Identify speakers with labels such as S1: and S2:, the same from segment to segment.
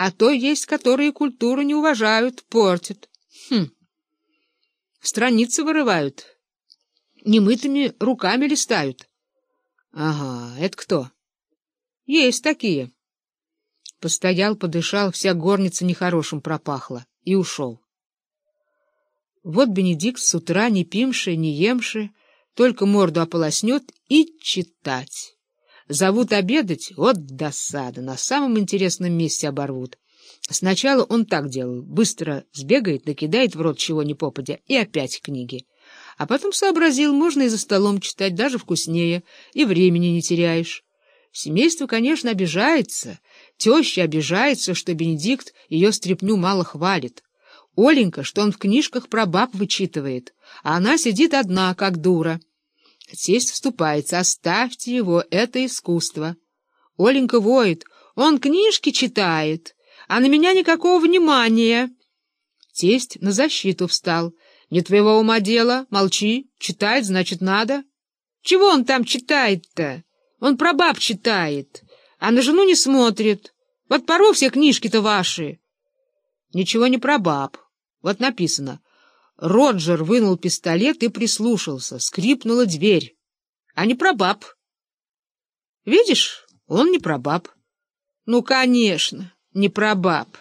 S1: а то есть, которые культуру не уважают, портят. Хм. Страницы вырывают, немытыми руками листают. Ага, это кто? Есть такие. Постоял, подышал, вся горница нехорошим пропахла и ушел. Вот Бенедикт с утра не пимши, не емши, только морду ополоснет и читать. Зовут обедать — вот досада, на самом интересном месте оборвут. Сначала он так делал, быстро сбегает, накидает в рот чего ни попадя, и опять книги. А потом сообразил, можно и за столом читать, даже вкуснее, и времени не теряешь. Семейство, конечно, обижается. Теща обижается, что Бенедикт ее стряпню мало хвалит. Оленька, что он в книжках про баб вычитывает, а она сидит одна, как дура. Тесть вступается, оставьте его, это искусство. Оленька воет, он книжки читает, а на меня никакого внимания. Тесть на защиту встал. Не твоего ума дело, молчи, читает, значит, надо. Чего он там читает-то? Он про баб читает, а на жену не смотрит. Вот пору все книжки-то ваши. Ничего не про баб. Вот написано. Роджер вынул пистолет и прислушался. Скрипнула дверь. А не про баб. Видишь, он не про баб. Ну, конечно, не про баб.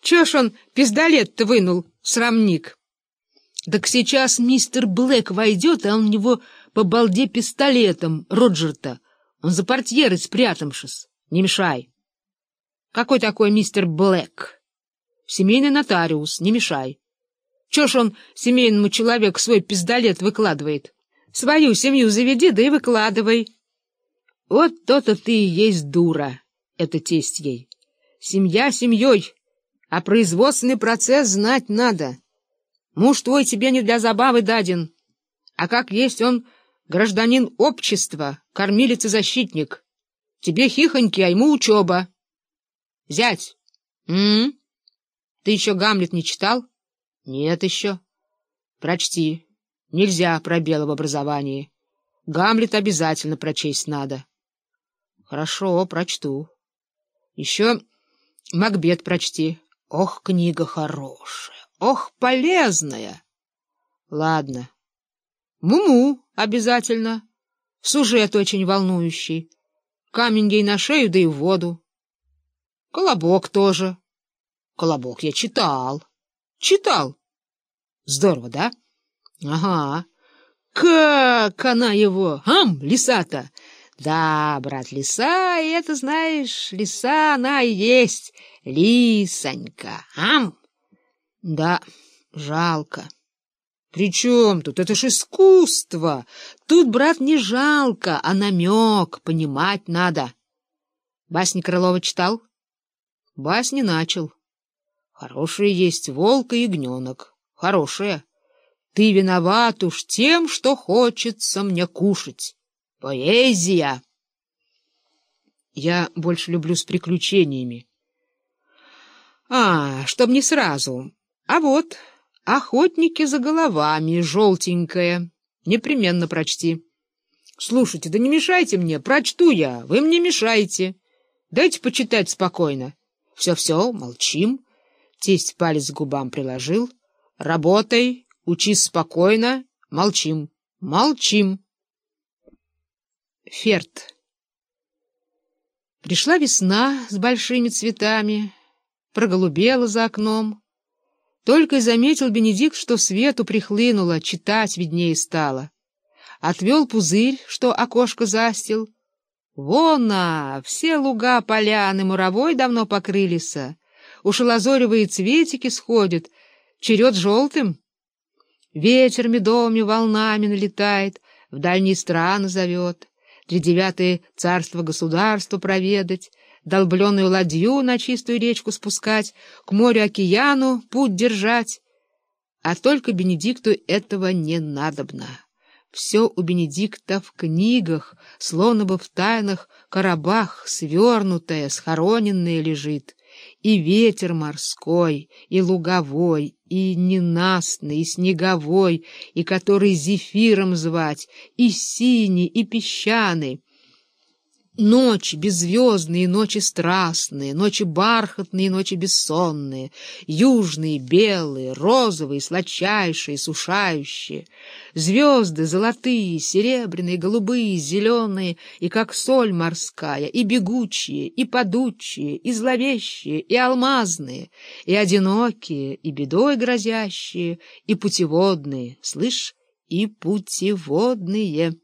S1: Чего ж он пистолет-то вынул, срамник? Так сейчас мистер Блэк войдет, а он в него по балде пистолетом, Роджер-то. Он за портьерой спрятавшись. Не мешай. Какой такой мистер Блэк? Семейный нотариус, не мешай. Чё ж он семейному человеку свой пиздолет выкладывает? Свою семью заведи, да и выкладывай. Вот то-то ты и есть дура, это тесть ей. Семья семьей, а производственный процесс знать надо. Муж твой тебе не для забавы даден, а как есть он гражданин общества, кормилец и защитник. Тебе хихоньки, а ему учеба. Зять, м, -м, -м? ты еще Гамлет не читал? Нет еще. Прочти. Нельзя пробел в образовании. Гамлет обязательно прочесть надо. Хорошо, прочту. Еще Макбет прочти. Ох, книга хорошая. Ох, полезная. Ладно. Муму обязательно. Сюжет очень волнующий. Камень ей на шею, да и в воду. Колобок тоже. Колобок я читал. Читал. Здорово, да? Ага. Как она его, ам, лиса-то? Да, брат, лиса, и это, знаешь, лиса она и есть, лисонька, ам. Да, жалко. При чем тут? Это ж искусство. Тут, брат, не жалко, а намек, понимать надо. Басни Крылова читал? Басни начал. Хорошие есть волк и ягненок. Хорошие. Ты виноват уж тем, что хочется мне кушать. Поэзия. Я больше люблю с приключениями. А, чтоб не сразу. А вот, охотники за головами, желтенькая. Непременно прочти. Слушайте, да не мешайте мне, прочту я, вы мне мешаете. Дайте почитать спокойно. Все-все, молчим. Тесть палец к губам приложил. «Работай, учись спокойно, молчим, молчим». Ферт. Пришла весна с большими цветами, проголубела за окном. Только и заметил Бенедикт, что свету прихлынуло, читать виднее стало. Отвел пузырь, что окошко застил. Вон, а, все луга, поляны, муровой давно покрылись, уж лазоревые цветики сходят, черед желтым. Ветер медовыми волнами налетает, в дальние страны зовет, тридевятое царство государства проведать, долбленную ладью на чистую речку спускать, к морю-океану путь держать. А только Бенедикту этого не надобно. Все у Бенедикта в книгах, словно бы в тайных коробах, свернутое, схороненное лежит и ветер морской, и луговой, и ненастный, и снеговой, и который зефиром звать, и синий, и песчаный. Ночи беззвездные, ночи страстные, ночи бархатные, ночи бессонные, южные, белые, розовые, сладчайшие, сушающие, звезды золотые, серебряные, голубые, зеленые, и как соль морская, и бегучие, и падучие, и зловещие, и алмазные, и одинокие, и бедой грозящие, и путеводные, слышь, и путеводные.